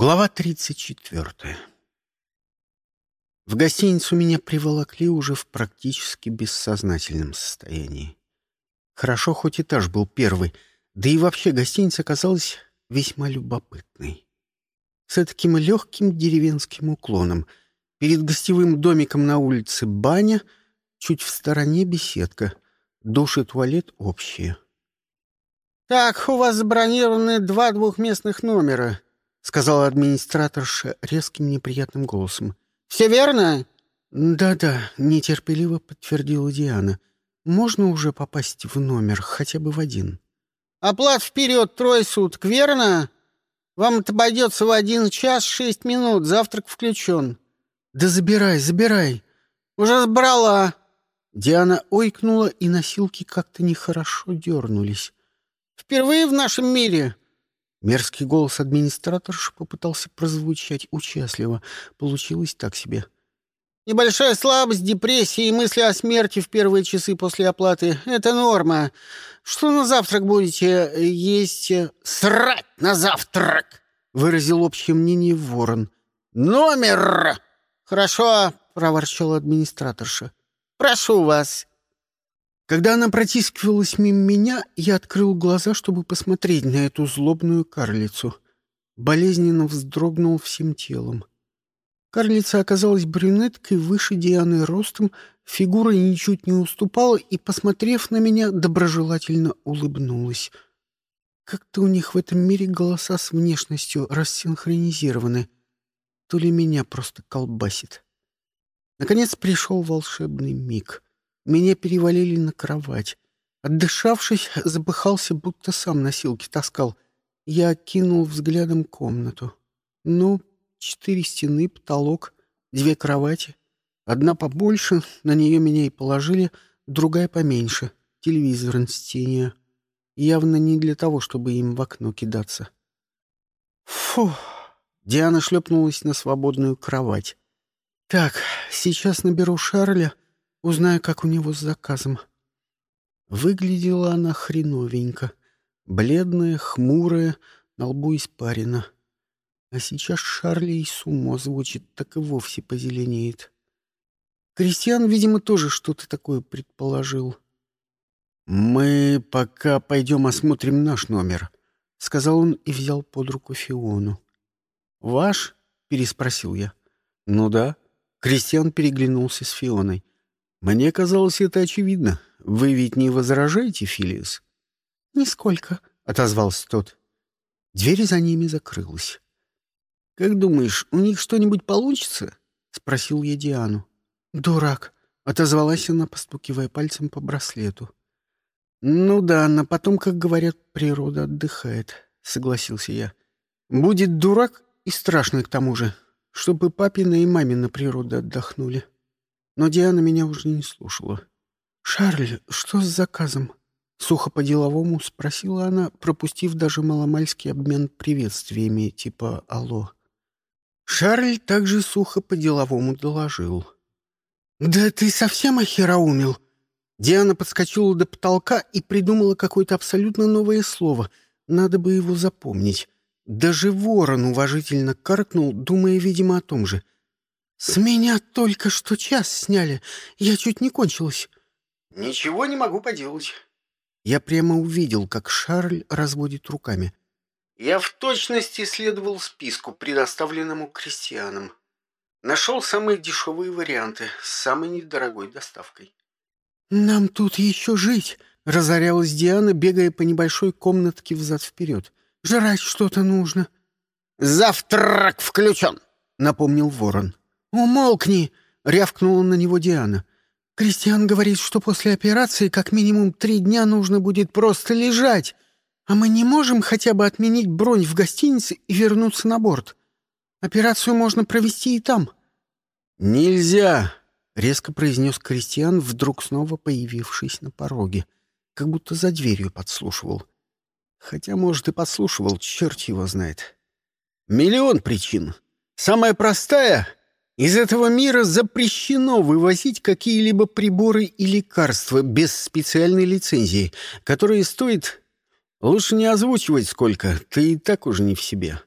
Глава 34. В гостиницу меня приволокли уже в практически бессознательном состоянии. Хорошо, хоть этаж был первый, да и вообще гостиница казалась весьма любопытной. С таким легким деревенским уклоном. Перед гостевым домиком на улице баня, чуть в стороне беседка, душ и туалет общие. «Так, у вас забронированы два двухместных номера», — сказала администраторша резким неприятным голосом. «Все верно?» «Да-да», — нетерпеливо подтвердила Диана. «Можно уже попасть в номер, хотя бы в один?» «Оплат вперед трое суток, верно? Вам это обойдется в один час шесть минут, завтрак включен». «Да забирай, забирай!» «Уже сбрала!» Диана ойкнула, и носилки как-то нехорошо дернулись. «Впервые в нашем мире Мерзкий голос администраторши попытался прозвучать участливо. Получилось так себе. «Небольшая слабость, депрессия и мысли о смерти в первые часы после оплаты — это норма. Что на завтрак будете есть?» «Срать на завтрак!» — выразил общее мнение ворон. «Номер!» «Хорошо!» — проворчала администраторша. «Прошу вас!» Когда она протискивалась мимо меня, я открыл глаза, чтобы посмотреть на эту злобную карлицу. Болезненно вздрогнул всем телом. Карлица оказалась брюнеткой выше Дианы ростом, фигура ничуть не уступала и, посмотрев на меня, доброжелательно улыбнулась. Как-то у них в этом мире голоса с внешностью рассинхронизированы. То ли меня просто колбасит. Наконец пришел волшебный миг — меня перевалили на кровать. Отдышавшись, запыхался, будто сам носилки таскал. Я кинул взглядом комнату. Ну, четыре стены, потолок, две кровати. Одна побольше, на нее меня и положили, другая поменьше, телевизор на стене. Явно не для того, чтобы им в окно кидаться. Фу! Диана шлепнулась на свободную кровать. Так, сейчас наберу Шарля — Узнаю, как у него с заказом. Выглядела она хреновенько. Бледная, хмурая, на лбу испарина. А сейчас Шарли и сумо звучит, так и вовсе позеленеет. Кристиан, видимо, тоже что-то такое предположил. «Мы пока пойдем осмотрим наш номер», — сказал он и взял под руку Фиону. «Ваш?» — переспросил я. «Ну да». Кристиан переглянулся с Фионой. Мне казалось это очевидно. Вы ведь не возражаете, Филис? Нисколько, отозвался тот. Дверь за ними закрылась. Как думаешь, у них что-нибудь получится? спросил я Диану. Дурак, отозвалась она, постукивая пальцем по браслету. Ну да, но потом, как говорят, природа отдыхает, согласился я. Будет дурак и страшный к тому же, чтобы папина и мамина природа отдохнули. Но Диана меня уже не слушала. «Шарль, что с заказом?» Сухо по-деловому спросила она, пропустив даже маломальский обмен приветствиями типа «Алло». Шарль также сухо по-деловому доложил. «Да ты совсем охераумил!» Диана подскочила до потолка и придумала какое-то абсолютно новое слово. Надо бы его запомнить. Даже ворон уважительно каркнул, думая, видимо, о том же — «С меня только что час сняли. Я чуть не кончилась». «Ничего не могу поделать». Я прямо увидел, как Шарль разводит руками. Я в точности следовал списку, предоставленному крестьянам. Нашел самые дешевые варианты с самой недорогой доставкой. «Нам тут еще жить!» — разорялась Диана, бегая по небольшой комнатке взад-вперед. «Жрать что-то нужно». «Завтрак включен!» — напомнил ворон. «Умолкни!» — рявкнула на него Диана. «Кристиан говорит, что после операции как минимум три дня нужно будет просто лежать. А мы не можем хотя бы отменить бронь в гостинице и вернуться на борт. Операцию можно провести и там». «Нельзя!» — резко произнес Кристиан, вдруг снова появившись на пороге, как будто за дверью подслушивал. Хотя, может, и подслушивал, черт его знает. «Миллион причин. Самая простая из этого мира запрещено вывозить какие-либо приборы и лекарства без специальной лицензии, которые стоят... Лучше не озвучивать сколько, ты и так уже не в себе.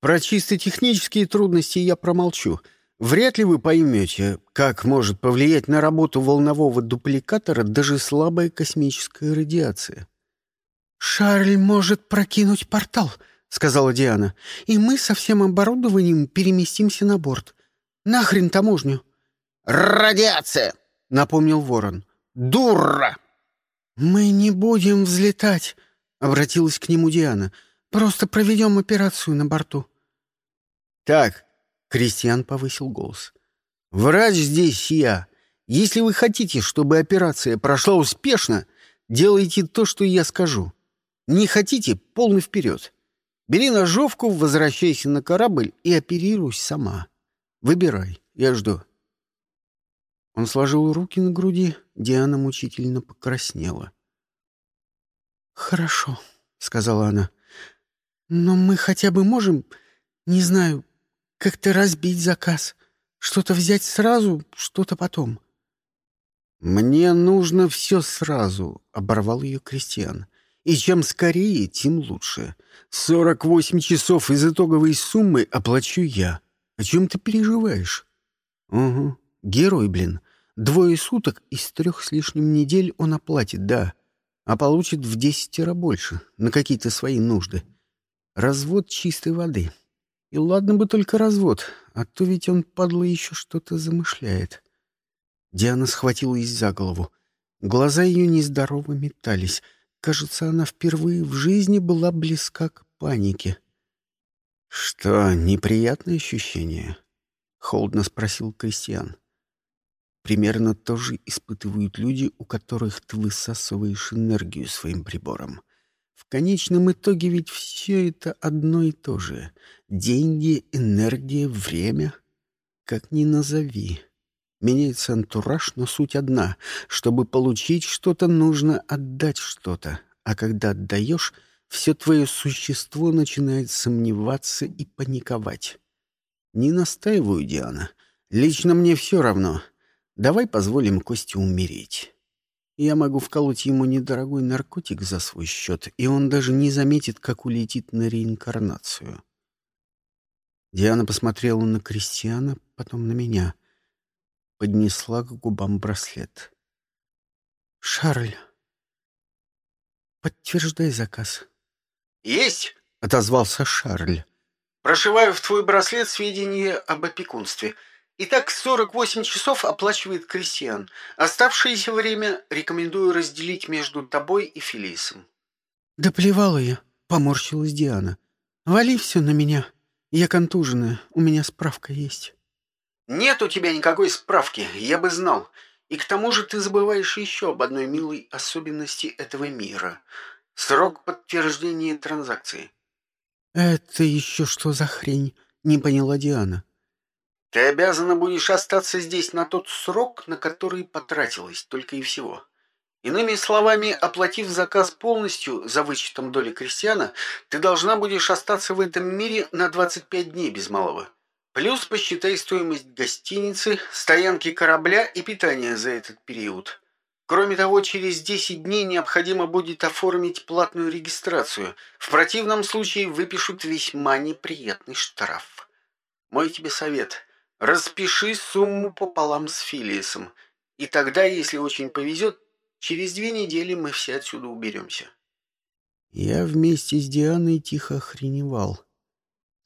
Про чисто технические трудности я промолчу. Вряд ли вы поймете, как может повлиять на работу волнового дупликатора даже слабая космическая радиация. «Шарль может прокинуть портал», — сказала Диана, «и мы со всем оборудованием переместимся на борт. Нахрен таможню?» «Радиация!» — напомнил Ворон. «Дура!» «Мы не будем взлетать», — обратилась к нему Диана. «Просто проведем операцию на борту». «Так», — Кристиан повысил голос. «Врач здесь я. Если вы хотите, чтобы операция прошла успешно, делайте то, что я скажу. Не хотите — полный вперед. Бери ножовку, возвращайся на корабль и оперируй сама. Выбирай, я жду». Он сложил руки на груди, Диана мучительно покраснела. «Хорошо», — сказала она. «Но мы хотя бы можем, не знаю, как-то разбить заказ. Что-то взять сразу, что-то потом». «Мне нужно все сразу», — оборвал ее Кристиан. «И чем скорее, тем лучше. Сорок восемь часов из итоговой суммы оплачу я. О чем ты переживаешь?» «Угу, герой, блин. Двое суток из трех с лишним недель он оплатит, да, а получит в десятеро больше, на какие-то свои нужды. Развод чистой воды. И ладно бы только развод, а то ведь он, падла, еще что-то замышляет. Диана схватилась за голову. Глаза ее нездорово метались. Кажется, она впервые в жизни была близка к панике. «Что, неприятное ощущение?» — холодно спросил Кристиан. Примерно то же испытывают люди, у которых ты высасываешь энергию своим прибором. В конечном итоге ведь все это одно и то же. Деньги, энергия, время. Как ни назови. Меняется антураж, но суть одна. Чтобы получить что-то, нужно отдать что-то. А когда отдаешь, все твое существо начинает сомневаться и паниковать. Не настаиваю, Диана. Лично мне все равно — Давай позволим Косте умереть. Я могу вколоть ему недорогой наркотик за свой счет, и он даже не заметит, как улетит на реинкарнацию. Диана посмотрела на Кристиана, потом на меня. Поднесла к губам браслет. «Шарль, подтверждай заказ». «Есть!» — отозвался Шарль. «Прошиваю в твой браслет сведения об опекунстве». Итак, 48 часов оплачивает крестьян. Оставшееся время рекомендую разделить между тобой и Фелисом. Да плевала я, поморщилась Диана. Вали все на меня. Я контуженная, у меня справка есть. Нет у тебя никакой справки, я бы знал. И к тому же ты забываешь еще об одной милой особенности этого мира. Срок подтверждения транзакции. Это еще что за хрень? Не поняла Диана. Ты обязана будешь остаться здесь на тот срок, на который потратилась, только и всего. Иными словами, оплатив заказ полностью за вычетом доли крестьяна, ты должна будешь остаться в этом мире на 25 дней без малого. Плюс посчитай стоимость гостиницы, стоянки корабля и питания за этот период. Кроме того, через 10 дней необходимо будет оформить платную регистрацию. В противном случае выпишут весьма неприятный штраф. Мой тебе совет – Распиши сумму пополам с Филиесом, и тогда, если очень повезет, через две недели мы все отсюда уберемся. Я вместе с Дианой тихо охреневал.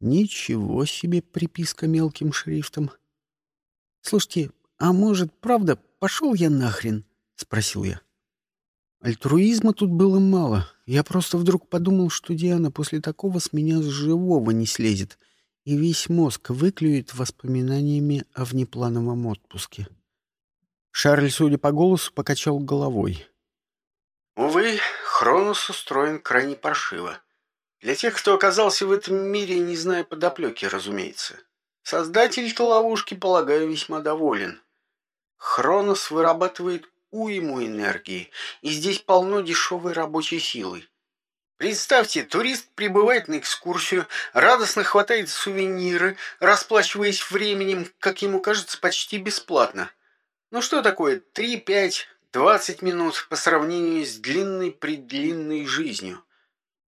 Ничего себе приписка мелким шрифтом. «Слушайте, а может, правда, пошел я нахрен?» — спросил я. Альтруизма тут было мало. Я просто вдруг подумал, что Диана после такого с меня с живого не слезет — и весь мозг выклюет воспоминаниями о внеплановом отпуске. Шарль, судя по голосу, покачал головой. «Увы, Хронос устроен крайне паршиво. Для тех, кто оказался в этом мире, не зная подоплеки, разумеется. Создатель-то ловушки, полагаю, весьма доволен. Хронос вырабатывает уйму энергии, и здесь полно дешевой рабочей силы. Представьте, турист прибывает на экскурсию, радостно хватает сувениры, расплачиваясь временем, как ему кажется, почти бесплатно. Ну что такое 3, 5, 20 минут по сравнению с длинной-предлинной жизнью?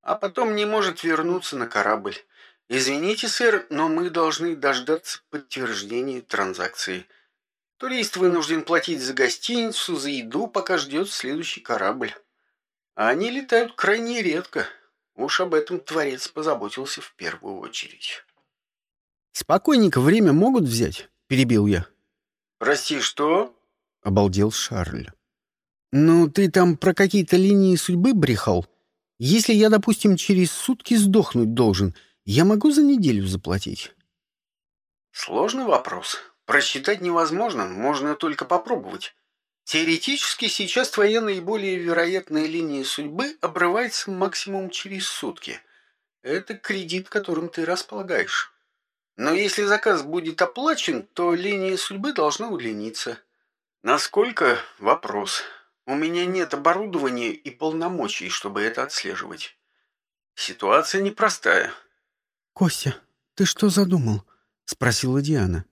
А потом не может вернуться на корабль. «Извините, сэр, но мы должны дождаться подтверждения транзакции. Турист вынужден платить за гостиницу, за еду, пока ждет следующий корабль. А они летают крайне редко. Уж об этом Творец позаботился в первую очередь». «Спокойненько время могут взять?» — перебил я. «Прости, что?» — обалдел Шарль. «Ну, ты там про какие-то линии судьбы брехал? Если я, допустим, через сутки сдохнуть должен, я могу за неделю заплатить?» «Сложный вопрос. Просчитать невозможно, можно только попробовать. Теоретически сейчас твоя наиболее вероятная линия судьбы обрывается максимум через сутки. Это кредит, которым ты располагаешь. Но если заказ будет оплачен, то линия судьбы должна удлиниться. Насколько – вопрос. У меня нет оборудования и полномочий, чтобы это отслеживать. Ситуация непростая. «Костя, ты что задумал?» — спросила Диана.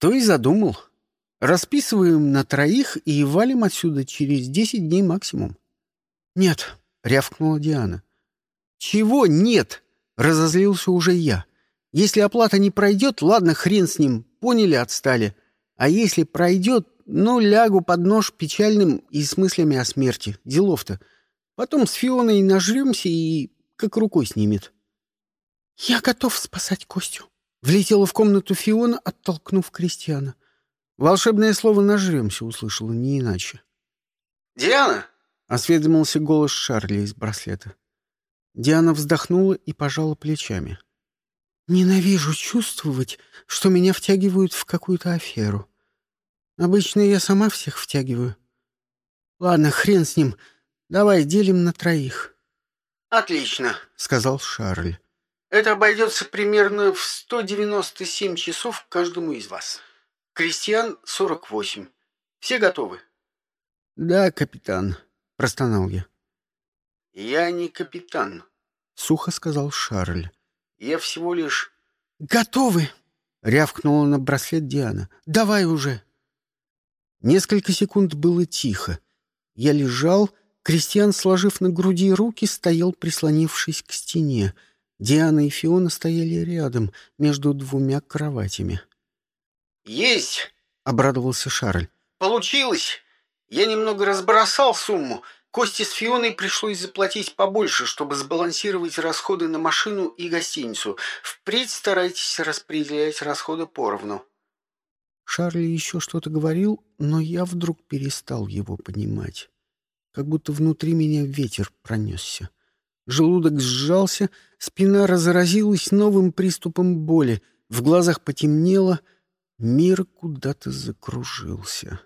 «То и задумал. Расписываем на троих и валим отсюда через десять дней максимум». «Нет», — рявкнула Диана. «Чего нет?» — разозлился уже я. «Если оплата не пройдет, ладно, хрен с ним, поняли, отстали. А если пройдет, ну, лягу под нож печальным и с мыслями о смерти. Делов-то. Потом с Фионой нажремся и как рукой снимет. «Я готов спасать Костю», — влетела в комнату Фиона, оттолкнув Кристиана. Волшебное слово «нажремся» услышала, не иначе. «Диана!» — осведомился голос Шарли из браслета. Диана вздохнула и пожала плечами. «Ненавижу чувствовать, что меня втягивают в какую-то аферу. Обычно я сама всех втягиваю. Ладно, хрен с ним. Давай делим на троих. Отлично, сказал Шарль. Это обойдется примерно в 197 часов каждому из вас. Крестьян 48. Все готовы? Да, капитан, простонал я. Я не капитан, сухо сказал Шарль. Я всего лишь... Готовы! рявкнула на браслет Диана. Давай уже! Несколько секунд было тихо. Я лежал, Кристиан, сложив на груди руки, стоял, прислонившись к стене. Диана и Фиона стояли рядом, между двумя кроватями. «Есть!» — обрадовался Шарль. «Получилось! Я немного разбросал сумму. Кости с Фионой пришлось заплатить побольше, чтобы сбалансировать расходы на машину и гостиницу. Впредь старайтесь распределять расходы поровну». Шарли еще что-то говорил, но я вдруг перестал его понимать. Как будто внутри меня ветер пронесся. Желудок сжался, спина разразилась новым приступом боли, в глазах потемнело, мир куда-то закружился.